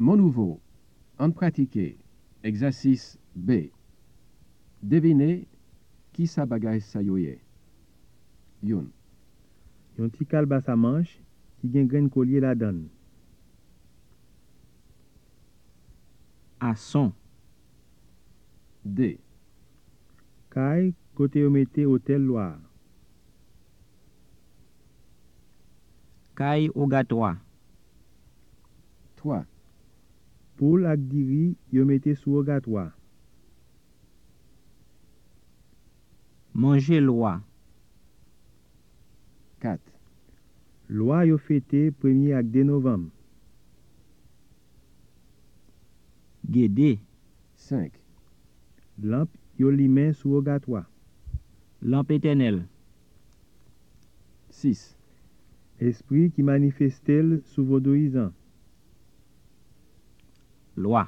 Mon nouveau. En pratiquer. Exercice B. Devinez qui sa bagay sa yo ye. Youn. Yon ti kal ba sa manche ki gen gren kolye la dan. à son, D. Kay kote yo mete hotel au gâtois, 3. Poul ak diri yo mette sou ogatwa. Mange lwa. 4. Lwa yo fete premye ak de novam. Gede. 5. Lamp yo li men sou ogatwa. Lamp etenel. 6. Esprit ki manifestel sou vodoizan. Loi,